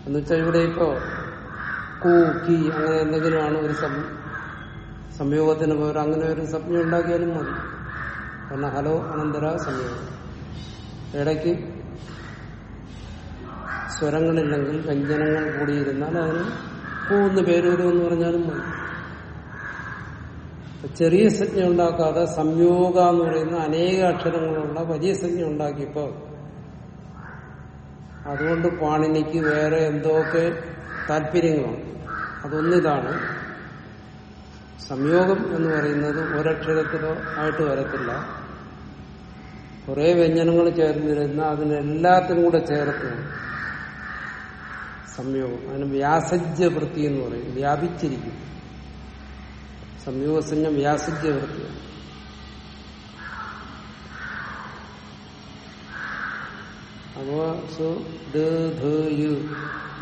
എന്നുവെച്ചാൽ ഇവിടെ ഇപ്പോ കൂ കി അങ്ങനെ എന്തെങ്കിലുമാണ് ഒരു സംയോഗത്തിന് പോലും അങ്ങനെ ഒരു സ്വപ്നം ഉണ്ടാക്കിയാലും മതി. കാരണം ഹലോ അനന്തര സംയോഗം ഇടയ്ക്ക് സ്വരങ്ങളില്ലെങ്കിൽ വ്യഞ്ജനങ്ങൾ കൂടിയിരുന്നാൽ അതിന് പോകുന്ന പേരൂരം എന്ന് പറഞ്ഞാലും മതി. ചെറിയ സംജ്ഞ ഉണ്ടാക്കാതെ സംയോഗ എന്ന് പറയുന്ന അനേക അക്ഷരങ്ങളുള്ള വലിയ സംജ്ഞ ഉണ്ടാക്കിയപ്പോ അതുകൊണ്ട് പാണിനിക്ക് വേറെ എന്തൊക്കെ താല്പര്യങ്ങളുണ്ട് അതൊന്നിതാണ്. സംയോഗം എന്ന് പറയുന്നത് ഒരക്ഷരത്തിലോ ആയിട്ട് വരത്തില്ല. കുറെ വ്യഞ്ജനങ്ങൾ ചേർന്നിരുന്ന അതിനെല്ലാത്തിനും കൂടെ ചേർത്ത് സംയോഗം. അതിന് വ്യാസജ്യ വൃത്തി എന്ന് പറയും. വ്യാപിച്ചിരിക്കും. സംയോഗസഞ്ജ വ്യാസജ്യ വൃത്തി അപ്പോ സു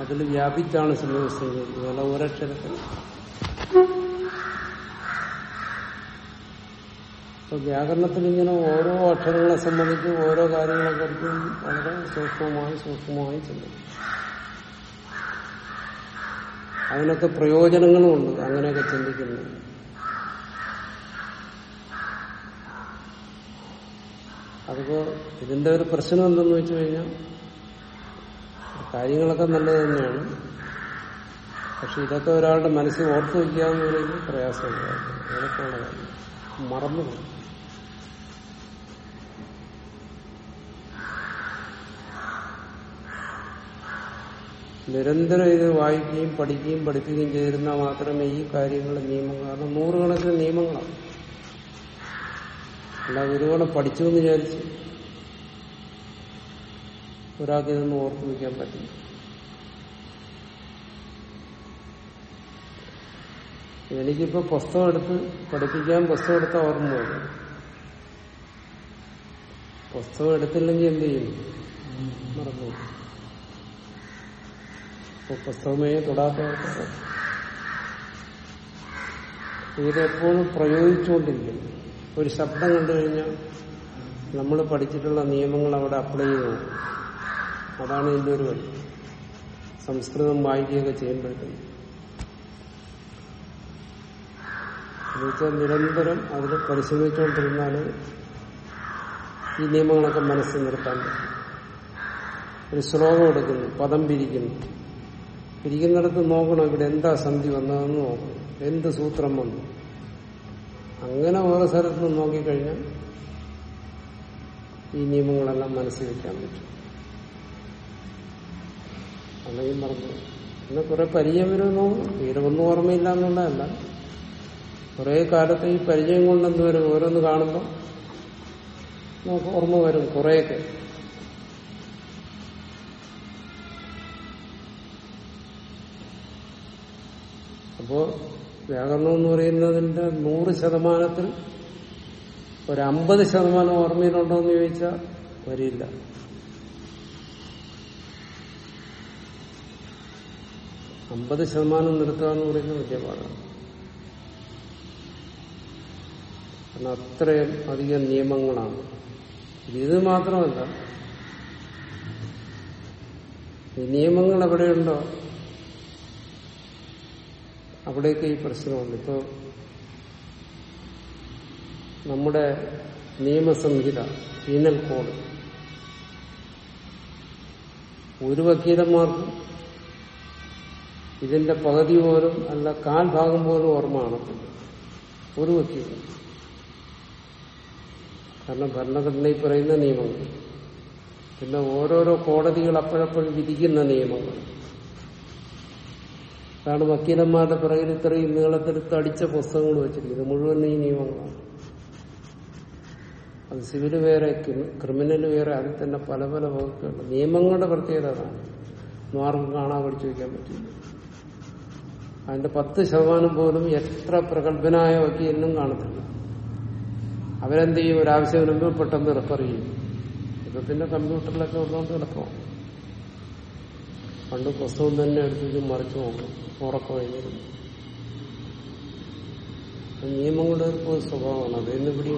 അതിൽ വ്യാപിച്ചാണ് സംയോഗസഞ്ജം. ഒരക്ഷരത്തിൽ അപ്പൊ വ്യാകരണത്തിൽ ഇങ്ങനെ ഓരോ അക്ഷരങ്ങളെ സംബന്ധിച്ച് ഓരോ കാര്യങ്ങളെ കുറിച്ചും വളരെ സൂക്ഷ്മമായി സൂക്ഷ്മമായി ചിന്തിക്കും. അതിനൊക്കെ പ്രയോജനങ്ങളുമുണ്ട്. അങ്ങനെയൊക്കെ ചിന്തിക്കുന്നത്. അതിപ്പോ ഇതിന്റെ ഒരു പ്രശ്നം എന്തെന്ന് വെച്ച് കഴിഞ്ഞാൽ കാര്യങ്ങളൊക്കെ നല്ലത് തന്നെയാണ്. പക്ഷെ ഇതൊക്കെ ഒരാളുടെ മനസ്സിൽ ഓർത്തു വയ്ക്കുക എന്ന് പറയുന്നത് പ്രയാസമുള്ള കാര്യം മറന്നു പോകും നിരന്തരം ഇത് വായിക്കുകയും പഠിക്കുകയും പഠിപ്പിക്കുകയും ചെയ്തിരുന്നാൽ മാത്രമേ ഈ കാര്യങ്ങളുടെ നിയമങ്ങൾ കാരണം നൂറുകണക്കിന് നിയമങ്ങളാണ്. അല്ലാതെ ഒരു തവണ പഠിച്ചു എന്ന് വിചാരിച്ച് ഒരാൾക്ക് ഇതൊന്നും ഓർത്തു വയ്ക്കാൻ പറ്റില്ല. എനിക്കിപ്പോ പുസ്തകം എടുത്ത് പഠിപ്പിക്കാൻ പുസ്തകം എടുത്ത ഓർമ്മ വരും. പുസ്തകം എടുത്തില്ലെങ്കിൽ എന്ത് ചെയ്യും? മറന്നു. അപ്പൊ പുസ്തകമേ തൊടാത്തവർക്ക് ഇതെപ്പോഴും പ്രയോഗിച്ചുകൊണ്ടിരിക്കുന്നു ഒരു ശബ്ദം കണ്ടു കഴിഞ്ഞാൽ നമ്മൾ പഠിച്ചിട്ടുള്ള നിയമങ്ങൾ അവിടെ അപ്ലൈ ചെയ്ത് അതാണ് ഇതിന്റെ ഒരു വഴി. സംസ്കൃതം വായിക്കുകയൊക്കെ ചെയ്യുമ്പോഴത്തേക്കും. എന്നുവെച്ചാൽ നിരന്തരം അതിൽ പരിശ്രമിച്ചുകൊണ്ടിരുന്നാൽ ഈ നിയമങ്ങളൊക്കെ മനസ്സിൽ നിർത്താൻ പറ്റും. ഒരു ശ്ലോകം എടുക്കുന്നു പദം പിരിക്കുന്നു. പിരിക്കുന്നിടത്ത് നോക്കണം ഇവിടെ എന്താ സന്ധി വന്നതെന്ന് നോക്കണം. എന്ത് സൂത്രം വന്നു? അങ്ങനെ ഓരോ സ്ഥലത്ത് നിന്ന് നോക്കിക്കഴിഞ്ഞാൽ ഈ നിയമങ്ങളെല്ലാം മനസ്സിൽ വയ്ക്കാൻ പറ്റും. അല്ലെങ്കിൽ മറന്നു പിന്നെ കുറെ പരിചയം വരുമെന്നോ തീരമൊന്നും ഓർമ്മയില്ല എന്നുള്ളതല്ല കുറെ കാലത്ത് ഈ പരിചയം കൊണ്ട് വരും ഓരോന്ന് കാണുമ്പോൾ നമുക്ക് ഓർമ്മ വരും കുറെയൊക്കെ. അപ്പോ വ്യാകരണം എന്ന് പറയുന്നതിന്റെ നൂറ് ശതമാനത്തിൽ ഒരു അമ്പത് ശതമാനം ഓർമ്മയിലുണ്ടോ എന്ന് ചോദിച്ചാൽ വരില്ല അമ്പത് ശതമാനം നിർത്തുക എന്ന് പറയുന്നത് വലിയ പാടാണ് അത്രയും അധികം നിയമങ്ങളാണ്. ഇത് മാത്രമല്ല ഈ നിയമങ്ങൾ എവിടെയുണ്ടോ അവിടെയൊക്കെ ഈ പ്രശ്നമുണ്ട്. ഇപ്പോ നമ്മുടെ നിയമസംഹിത പീനൽ കോഡ് ഒരു വക്കീലന്മാർക്കും ഇതിന്റെ പകുതി പോലും അല്ല കാൽ ഭാഗം പോലും ഓർമ്മ കാണത്തില്ല. ഒരു വക്കീലും. കാരണം ഭരണഘടനയിൽ പറയുന്ന നിയമങ്ങൾ. പിന്നെ ഓരോരോ കോടതികൾ അപ്പോഴപ്പോഴും വിധിക്കുന്ന നിയമങ്ങൾ. അതാണ് വക്കീലന്മാരുടെ പിറകിൽ ഇത്രയും നീളത്തെടുത്ത് അടിച്ച പുസ്തകങ്ങൾ വെച്ചിരിക്കുന്നത്. മുഴുവൻ ഈ നിയമങ്ങളാണ്. അത് സിവിൽ വേറെ ക്രിമിനൽ വേറെ അതിൽ തന്നെ പല പല വകുപ്പുകളുണ്ട്. നിയമങ്ങളുടെ പ്രത്യേകത അതാണ്. മാർഗം കാണാൻ പഠിച്ചു വയ്ക്കാൻ പറ്റില്ല. അതിന്റെ പത്ത് ശതമാനം പോലും എത്ര പ്രഗത്ഭനായ വക്കീലിനും കാണത്തില്ല. അവരെന്ത് ചെയ്യും? ഒരാവശ്യം വരുമ്പോൾ പെട്ടെന്ന് റെഫർ ചെയ്യും. ഇപ്പൊ പിന്നെ കമ്പ്യൂട്ടറിലൊക്കെ ഉള്ളതുകൊണ്ട് എളുപ്പമാണ്. പണ്ട് പുസ്തകം തന്നെ എടുത്തിട്ട് മറിച്ചു നോക്കും. ഉറക്കം കഴിഞ്ഞിരുന്നു നിയമങ്ങളുടെ ഒരു സ്വഭാവമാണ്. അത് ഇന്ന് ഇവിടെ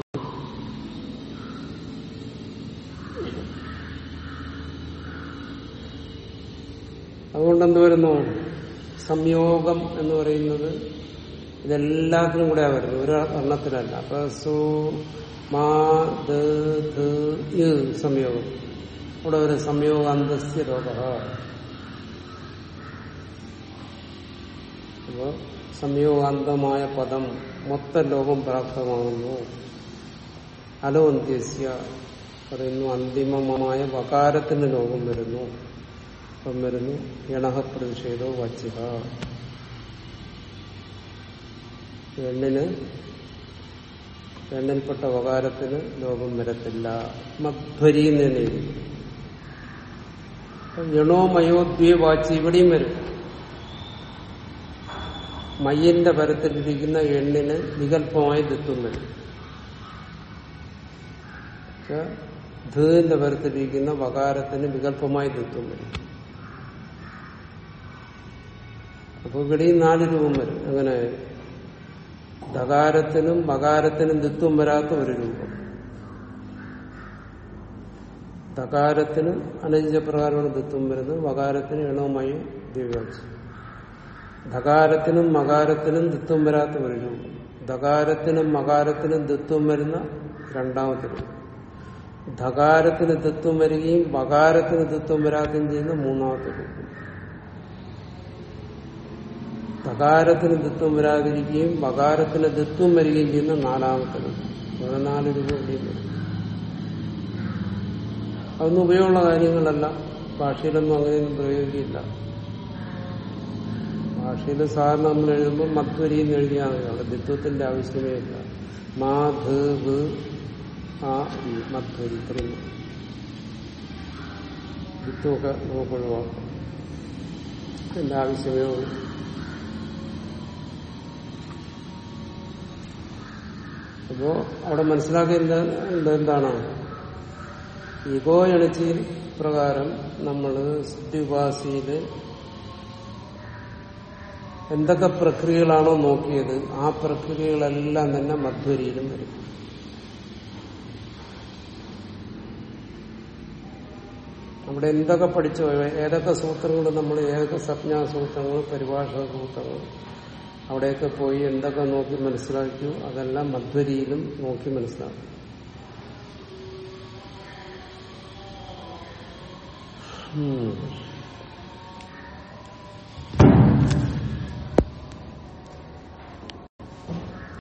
അതുകൊണ്ട് എന്ത് വരുന്നു സംയോഗം എന്ന് പറയുന്നത് ഇതെല്ലാത്തിനും കൂടെ വരുന്നത്. ഒരു എണ്ണത്തിലല്ല. മാ സംയോഗം. ഇവിടെ ഒരു സംയോഗ അന്തസ്യ ലോക സംയോഗാന്തമായ പദം മൊത്ത ലോകം പ്രാപ്തമാകുന്നു. അലോ അന്ത്യസ്യ പറയുന്നു അന്തിമമായ വകാരത്തിന് ലോകം വരുന്നു. അപ്പം വരുന്നു എണഹ പ്രതിഷേധോ വച്ചിക എണ്ണിന് എണ്ണിൽപ്പെട്ട വകാരത്തിന് ലോകം വരത്തില്ല. മധ്വരി എണോ മയോദ്വേ ഇവിടെയും വരും. മയ്യന്റെ പരത്തിലിരിക്കുന്ന എണ്ണിന് വികല്പമായി ദത്വം വരും ധീന്റെ പരത്തിലിരിക്കുന്ന വകാരത്തിന് വികല്പമായി ദത്വം വരും അപ്പൊ ഇവിടെയും നാല് രൂപം വരും. അങ്ങനെ ധകാരത്തിനും വകാരത്തിനും ദിത്വം വരാത്ത ഒരു രൂപം. ധകാരത്തിനും അനഞ്ചപ്രകാരമാണ് ദിത്വം വരുന്നത്. വകാരത്തിന് എണവുമായി ദിവ്യാംശം ധകാരത്തിനും മകാരത്തിനും ദിത്വം വരാത്ത ഒരു രൂപം ധകാരത്തിനും മകാരത്തിനും ദിത്വം വരുന്ന രണ്ടാമത്തെ രൂപം. ധകാരത്തിന് ദിത്വം വരികയും മകാരത്തിന് ദിത്വം വരാത്തുകയും ചെയ്യുന്ന മൂന്നാമത്തെ രൂപം. ധകാരത്തിന് ദിത്വം വരാതിരിക്കുകയും മകാരത്തിന് ദിത്വം വരികയും ചെയ്യുന്ന നാലാമത്തെ രൂപം. അങ്ങനെ നാല് രൂപം അതൊന്നും ഉപയോഗമുള്ള കാര്യങ്ങളല്ല. ഭാഷയിലൊന്നും അങ്ങനെയൊന്നും പ്രയോഗിക്കില്ല. ഭാഷയിൽ സാധാരണ നമ്മൾ എഴുതുമ്പോൾ മധ്വരി എന്ന് എഴുതിയാൽ മതി അവിടെ ദിത്വത്തിന്റെ ആവശ്യമേ ഇല്ല മാ ആ മത്വരി ഇത്രയും. ദിത്വമൊക്കെ നമുക്ക് ഒഴിവാക്കാം. ആവശ്യമേ ഉള്ളൂ. അപ്പോ അവിടെ മനസ്സിലാക്കേണ്ട എന്താണ്? ഇഗോ എണച്ചി പ്രകാരം നമ്മൾ സ്ഥിതിവാസിയിൽ എന്തൊക്കെ പ്രക്രിയകളാണോ നോക്കിയത് ആ പ്രക്രിയകളെല്ലാം തന്നെ മധ്വരിയിലും വരും. അവിടെ എന്തൊക്കെ പഠിച്ചോ ഏതൊക്കെ സൂത്രങ്ങൾ നമ്മൾ ഏതൊക്കെ സപ്ഞാസൂത്രങ്ങൾ പരിഭാഷ സൂത്രങ്ങൾ അവിടെയൊക്കെ പോയി എന്തൊക്കെ നോക്കി മനസ്സിലാക്കി അതെല്ലാം മധ്വരിയിലും നോക്കി മനസ്സിലാക്കും. ഉം